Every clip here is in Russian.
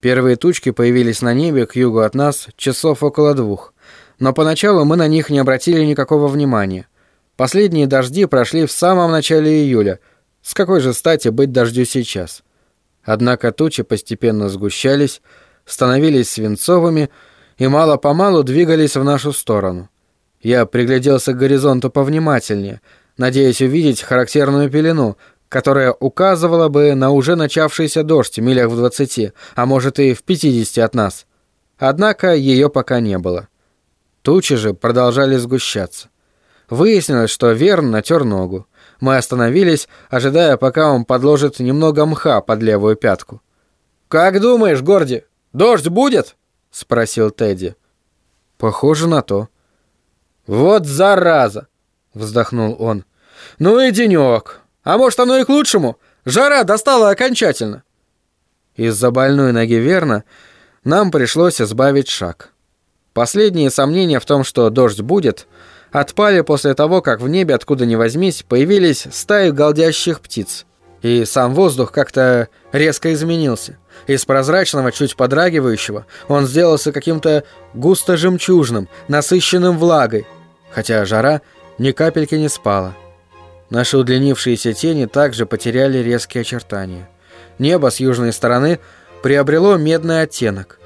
Первые тучки появились на небе к югу от нас часов около двух, но поначалу мы на них не обратили никакого внимания. Последние дожди прошли в самом начале июля. С какой же стати быть дождю сейчас? Однако тучи постепенно сгущались, становились свинцовыми и мало-помалу двигались в нашу сторону. Я пригляделся к горизонту повнимательнее, надеясь увидеть характерную пелену, которая указывала бы на уже начавшийся дождь милях в двадцати, а может и в пятидесяти от нас. Однако ее пока не было. Тучи же продолжали сгущаться. Выяснилось, что Верн натер ногу. Мы остановились, ожидая, пока он подложит немного мха под левую пятку. «Как думаешь, Горди, дождь будет?» — спросил Тедди. «Похоже на то». «Вот зараза!» — вздохнул он. «Ну и денек. А может, оно и к лучшему? Жара достала окончательно. Из-за больной ноги Верна нам пришлось избавить шаг. Последние сомнения в том, что дождь будет, отпали после того, как в небе, откуда ни возьмись, появились стаи голдящих птиц. И сам воздух как-то резко изменился. Из прозрачного, чуть подрагивающего, он сделался каким-то густо-жемчужным, насыщенным влагой, хотя жара ни капельки не спала. Наши удлинившиеся тени также потеряли резкие очертания. Небо с южной стороны приобрело медный оттенок.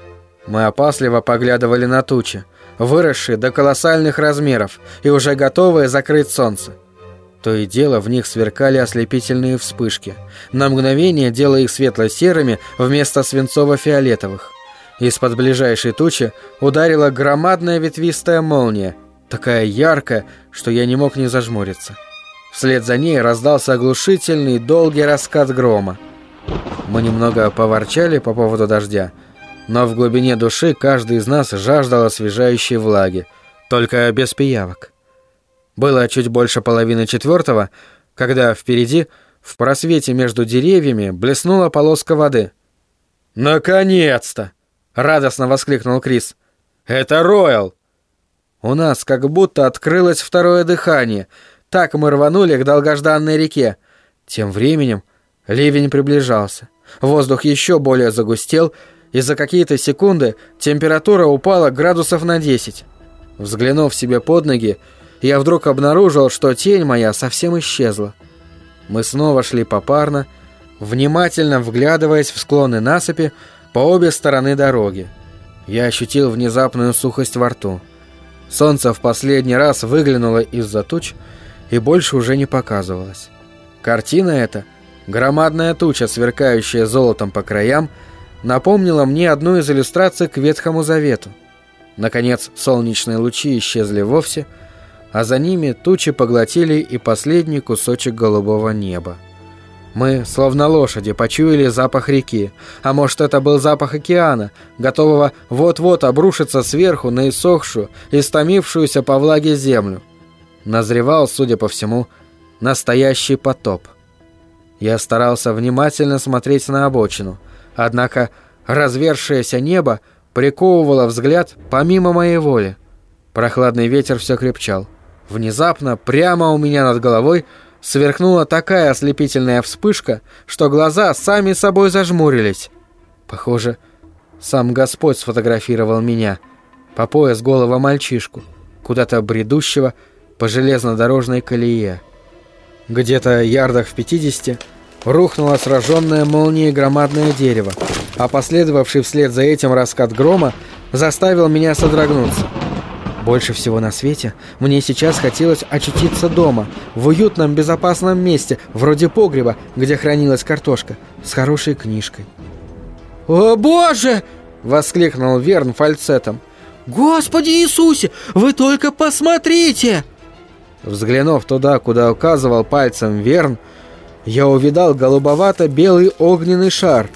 Мы опасливо поглядывали на тучи, выросшие до колоссальных размеров и уже готовые закрыть солнце. То и дело в них сверкали ослепительные вспышки, на мгновение делая их светло-серыми вместо свинцово-фиолетовых. Из-под ближайшей тучи ударила громадная ветвистая молния, такая яркая, что я не мог не зажмуриться. Вслед за ней раздался оглушительный долгий раскат грома. Мы немного поворчали по поводу дождя, но в глубине души каждый из нас жаждал освежающей влаги, только без пиявок. Было чуть больше половины четвертого, когда впереди, в просвете между деревьями, блеснула полоска воды. «Наконец-то!» — радостно воскликнул Крис. «Это Роял!» У нас как будто открылось второе дыхание — так мы рванули к долгожданной реке. Тем временем ливень приближался. Воздух еще более загустел, и за какие-то секунды температура упала градусов на 10. Взглянув себе под ноги, я вдруг обнаружил, что тень моя совсем исчезла. Мы снова шли попарно, внимательно вглядываясь в склоны насыпи по обе стороны дороги. Я ощутил внезапную сухость во рту. Солнце в последний раз выглянуло из-за туч, и больше уже не показывалась. Картина эта, громадная туча, сверкающая золотом по краям, напомнила мне одну из иллюстраций к Ветхому Завету. Наконец, солнечные лучи исчезли вовсе, а за ними тучи поглотили и последний кусочек голубого неба. Мы, словно лошади, почуяли запах реки, а может это был запах океана, готового вот-вот обрушиться сверху на иссохшую, истомившуюся по влаге землю назревал, судя по всему, настоящий потоп. Я старался внимательно смотреть на обочину, однако развершееся небо приковывало взгляд помимо моей воли. Прохладный ветер все крепчал. Внезапно, прямо у меня над головой, сверкнула такая ослепительная вспышка, что глаза сами собой зажмурились. Похоже, сам Господь сфотографировал меня, по пояс голого мальчишку, куда-то бредущего, по железнодорожной колее. Где-то ярдах в 50 рухнуло сраженное молнией громадное дерево, а последовавший вслед за этим раскат грома заставил меня содрогнуться. Больше всего на свете мне сейчас хотелось очутиться дома, в уютном безопасном месте, вроде погреба, где хранилась картошка, с хорошей книжкой. «О боже!» — воскликнул Верн фальцетом. «Господи Иисусе, вы только посмотрите!» Взглянув туда, куда указывал пальцем Верн, я увидал голубовато-белый огненный шар,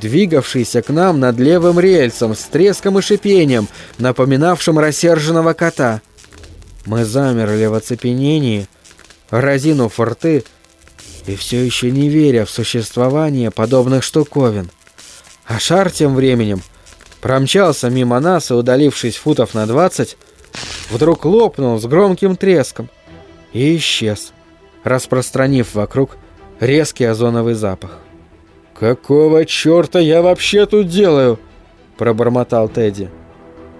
двигавшийся к нам над левым рельсом с треском и шипением, напоминавшим рассерженного кота. Мы замерли в оцепенении, разинув рты и все еще не веря в существование подобных штуковин. А шар тем временем промчался мимо нас и, удалившись футов на двадцать, вдруг лопнул с громким треском и исчез, распространив вокруг резкий озоновый запах. «Какого черта я вообще тут делаю?» – пробормотал Тедди.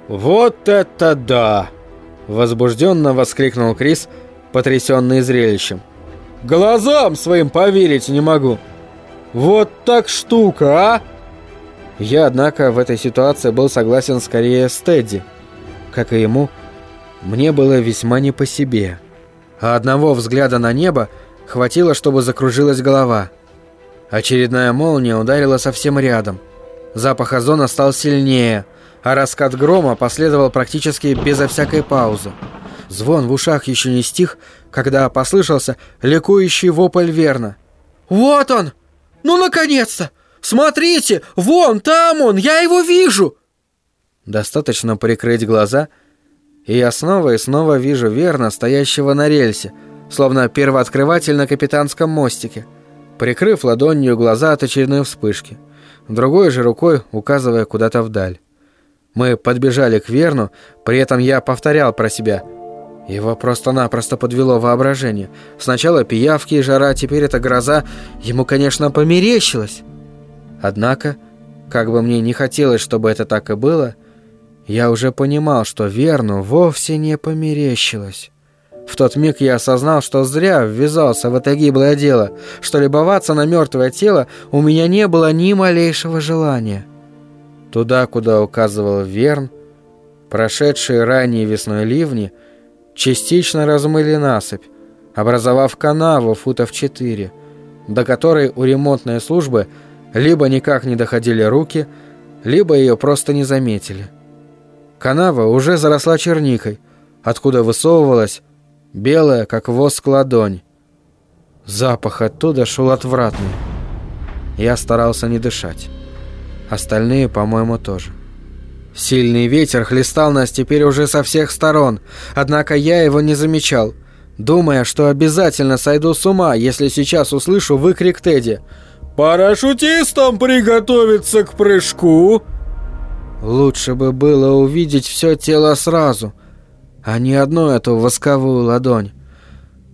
«Вот это да!» – возбужденно воскликнул Крис, потрясенный зрелищем. «Глазам своим поверить не могу! Вот так штука, а!» Я, однако, в этой ситуации был согласен скорее с Тедди. Как и ему, мне было весьма не по себе. А одного взгляда на небо хватило, чтобы закружилась голова – Очередная молния ударила совсем рядом. Запах озона стал сильнее, а раскат грома последовал практически безо всякой паузы. Звон в ушах еще не стих, когда послышался ликующий вопль Верна. «Вот он! Ну, наконец-то! Смотрите! Вон, там он! Я его вижу!» Достаточно прикрыть глаза, и я снова и снова вижу Верна, стоящего на рельсе, словно первооткрыватель на капитанском мостике – прикрыв ладонью глаза от очередной вспышки, другой же рукой указывая куда-то вдаль. Мы подбежали к Верну, при этом я повторял про себя. Его просто-напросто подвело воображение. Сначала пиявки и жара, теперь это гроза. Ему, конечно, померещилось. Однако, как бы мне не хотелось, чтобы это так и было, я уже понимал, что Верну вовсе не померещилось. В тот миг я осознал, что зря ввязался в это гиблое дело, что любоваться на мертвое тело у меня не было ни малейшего желания. Туда, куда указывал Верн, прошедшие ранее весной ливни частично размыли насыпь, образовав канаву футов четыре, до которой у ремонтной службы либо никак не доходили руки, либо ее просто не заметили. Канава уже заросла черникой, откуда высовывалась белая, как воск ладонь. Запах оттуда шел отвратный. Я старался не дышать. Остальные, по-моему, тоже. Сильный ветер хлестал нас теперь уже со всех сторон, однако я его не замечал, думая, что обязательно сойду с ума, если сейчас услышу выкрик Тедди. «Парашютистам приготовиться к прыжку!» Лучше бы было увидеть все тело сразу, а не одну эту восковую ладонь.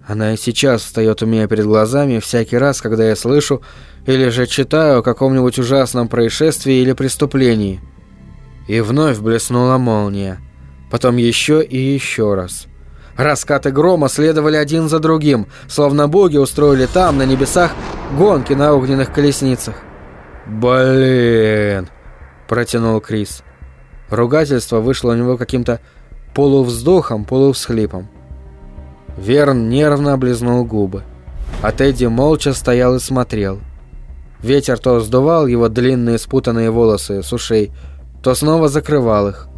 Она и сейчас встает у меня перед глазами всякий раз, когда я слышу или же читаю о каком-нибудь ужасном происшествии или преступлении. И вновь блеснула молния. Потом еще и еще раз. Раскаты грома следовали один за другим, словно боги устроили там, на небесах, гонки на огненных колесницах. «Блин!» – протянул Крис. Ругательство вышло у него каким-то полувздохом, полувсхлипом. Верн нервно облизнул губы, а Тедди молча стоял и смотрел. Ветер то сдувал его длинные спутанные волосы с ушей, то снова закрывал их.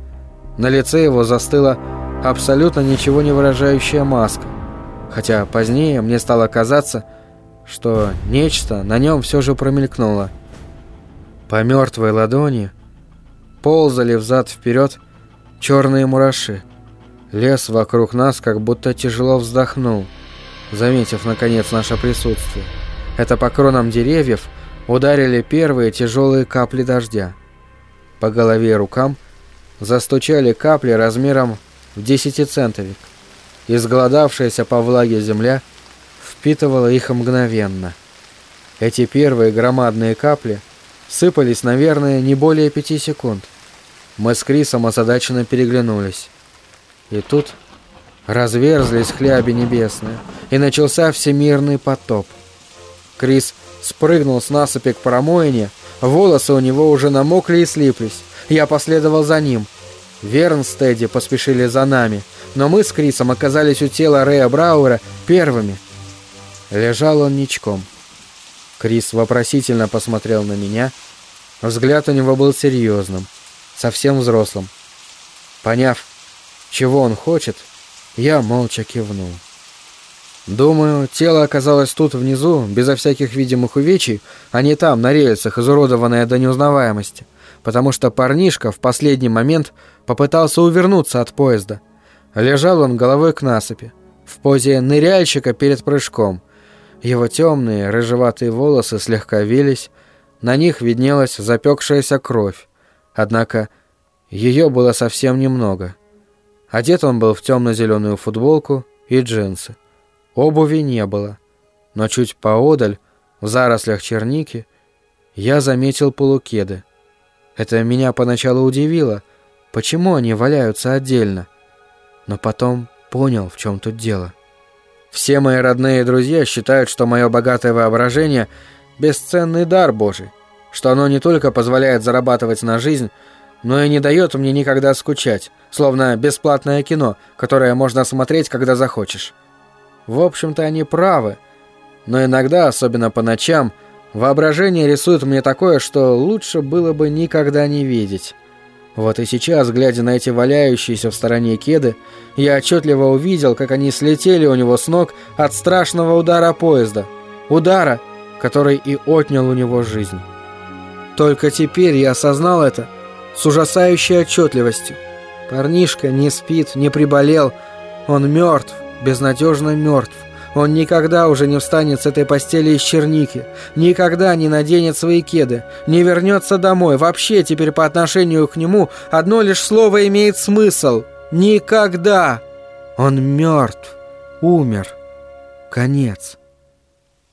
На лице его застыла абсолютно ничего не выражающая маска, хотя позднее мне стало казаться, что нечто на нем все же промелькнуло. По мертвой ладони ползали взад-вперед черные мураши. Лес вокруг нас как будто тяжело вздохнул, заметив, наконец, наше присутствие. Это по кронам деревьев ударили первые тяжелые капли дождя. По голове и рукам застучали капли размером в десятицентовик. Изголодавшаяся по влаге земля впитывала их мгновенно. Эти первые громадные капли сыпались, наверное, не более пяти секунд. Мы с Крисом озадаченно переглянулись. И тут разверзлись хляби небесные, и начался всемирный потоп. Крис спрыгнул с насыпи к промоине, волосы у него уже намокли и слиплись. Я последовал за ним. Верн с Тедди поспешили за нами, но мы с Крисом оказались у тела Рэя Брауэра первыми. Лежал он ничком. Крис вопросительно посмотрел на меня. Взгляд у него был серьезным, совсем взрослым. Поняв, чего он хочет, я молча кивнул. Думаю, тело оказалось тут внизу, безо всяких видимых увечий, а не там, на рельсах, изуродованное до неузнаваемости, потому что парнишка в последний момент попытался увернуться от поезда. Лежал он головой к насыпи, в позе ныряльщика перед прыжком. Его темные, рыжеватые волосы слегка вились, на них виднелась запекшаяся кровь, однако ее было совсем немного — Одет он был в темно-зеленую футболку и джинсы. Обуви не было, но чуть поодаль, в зарослях черники, я заметил полукеды. Это меня поначалу удивило, почему они валяются отдельно. Но потом понял, в чем тут дело. Все мои родные и друзья считают, что мое богатое воображение – бесценный дар Божий, что оно не только позволяет зарабатывать на жизнь, но и не дает мне никогда скучать, словно бесплатное кино, которое можно смотреть, когда захочешь. В общем-то, они правы, но иногда, особенно по ночам, воображение рисует мне такое, что лучше было бы никогда не видеть. Вот и сейчас, глядя на эти валяющиеся в стороне кеды, я отчетливо увидел, как они слетели у него с ног от страшного удара поезда. Удара, который и отнял у него жизнь. Только теперь я осознал это с ужасающей отчетливостью. Парнишка не спит, не приболел. Он мертв, безнадежно мертв. Он никогда уже не встанет с этой постели из черники, никогда не наденет свои кеды, не вернется домой. Вообще теперь по отношению к нему одно лишь слово имеет смысл. Никогда! Он мертв, умер. Конец.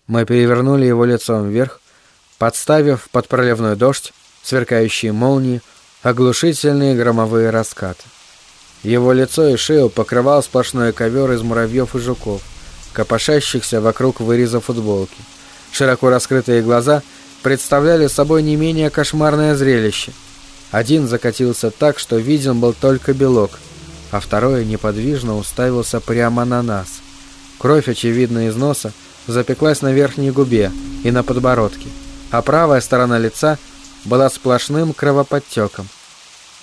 Мы перевернули его лицом вверх, подставив под проливной дождь, сверкающие молнии, оглушительные громовые раскаты. Его лицо и шею покрывал сплошной ковер из муравьев и жуков копошащихся вокруг выреза футболки. Широко раскрытые глаза представляли собой не менее кошмарное зрелище. Один закатился так, что виден был только белок, а второй неподвижно уставился прямо на нас. Кровь, очевидно, из носа запеклась на верхней губе и на подбородке, а правая сторона лица была сплошным кровоподтеком.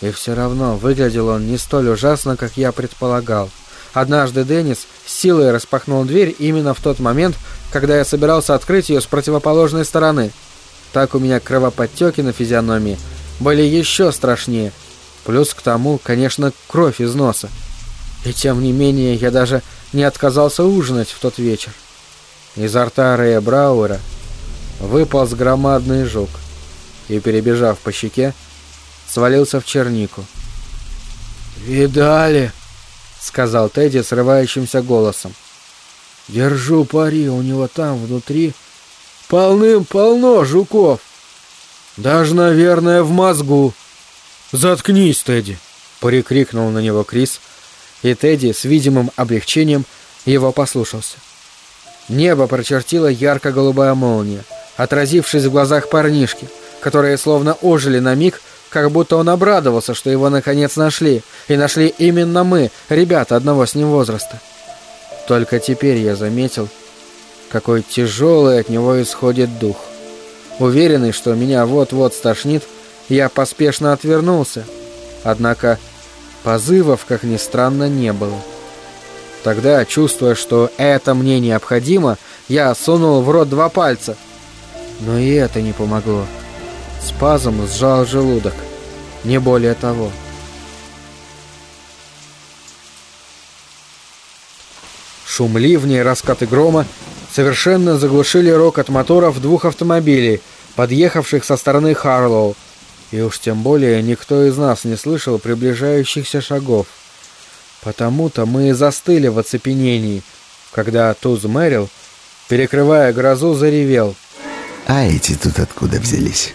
И все равно выглядел он не столь ужасно, как я предполагал – Однажды Деннис силой распахнул дверь именно в тот момент, когда я собирался открыть ее с противоположной стороны. Так у меня кровоподтеки на физиономии были еще страшнее. Плюс к тому, конечно, кровь из носа. И тем не менее, я даже не отказался ужинать в тот вечер. Изо рта Рэя Брауэра выполз громадный жук и, перебежав по щеке, свалился в чернику. «Видали?» сказал Тедди срывающимся голосом. Держу пари, у него там внутри полным-полно жуков. Даже, наверное, в мозгу. Заткнись, Тедди, прикрикнул на него Крис, и Тедди с видимым облегчением его послушался. Небо прочертила ярко-голубая молния, отразившись в глазах парнишки, которые словно ожили на миг, как будто он обрадовался, что его наконец нашли, и нашли именно мы, ребята одного с ним возраста. Только теперь я заметил, какой тяжелый от него исходит дух. Уверенный, что меня вот-вот стошнит, я поспешно отвернулся. Однако позывов, как ни странно, не было. Тогда, чувствуя, что это мне необходимо, я сунул в рот два пальца. Но и это не помогло. Спазм сжал желудок. Не более того. Шум ливня и раскаты грома совершенно заглушили рокот моторов двух автомобилей, подъехавших со стороны Харлоу, и уж тем более никто из нас не слышал приближающихся шагов. Потому-то мы и застыли в оцепенении, когда Туз Мэрил, перекрывая грозу, заревел. «А эти тут откуда взялись?»